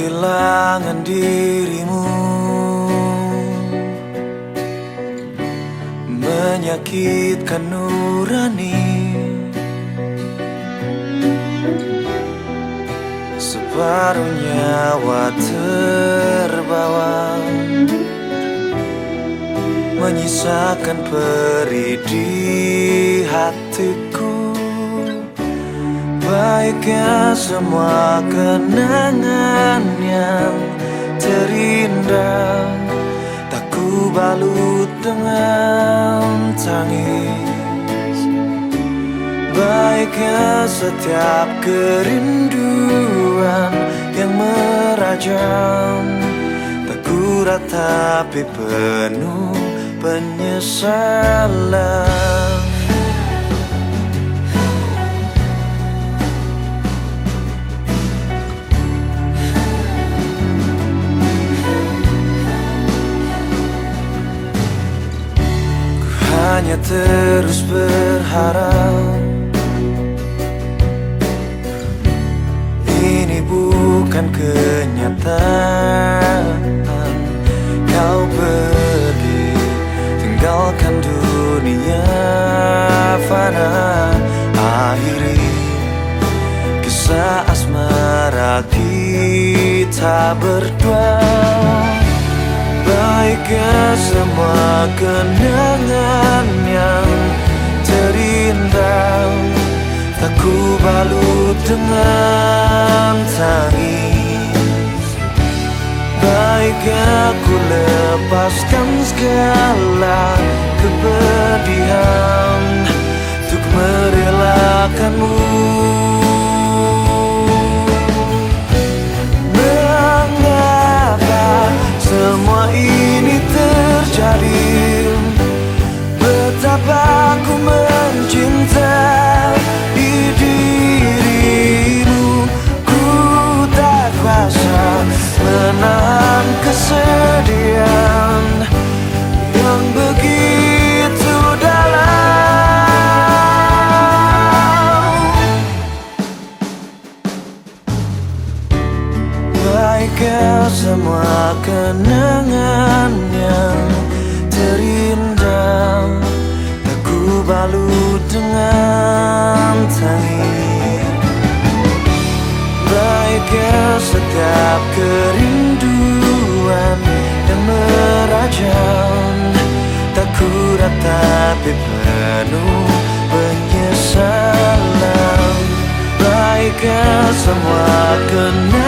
kehilangan dirimu. Menyakitkan nurani. Separuh nyawa terbawa. Menyisakan perih di hatiku Baiknya semua kenangan yang terindah Tak ku balut dengan tangis. Baiknya setiap kerinduan yang merajam Tak ku ratapi penuh penyesalan hanya terus berharap. Ini bukan kenyataan. Kau pergi tinggalkan dunia fana. Akhiri kisah asmara kita berdua Baiknya semua kenangan yang terindah Tak ku balut dengan tangis. Baiknya ku lepaskan segala kepedihan Baiknya semua kenangan yang terindah Tak ku balut dengan tangis. Baiknya setiap kerinduan yang merajam Tak ku ratapi penuh penyesalan. Baiknya semua kenangan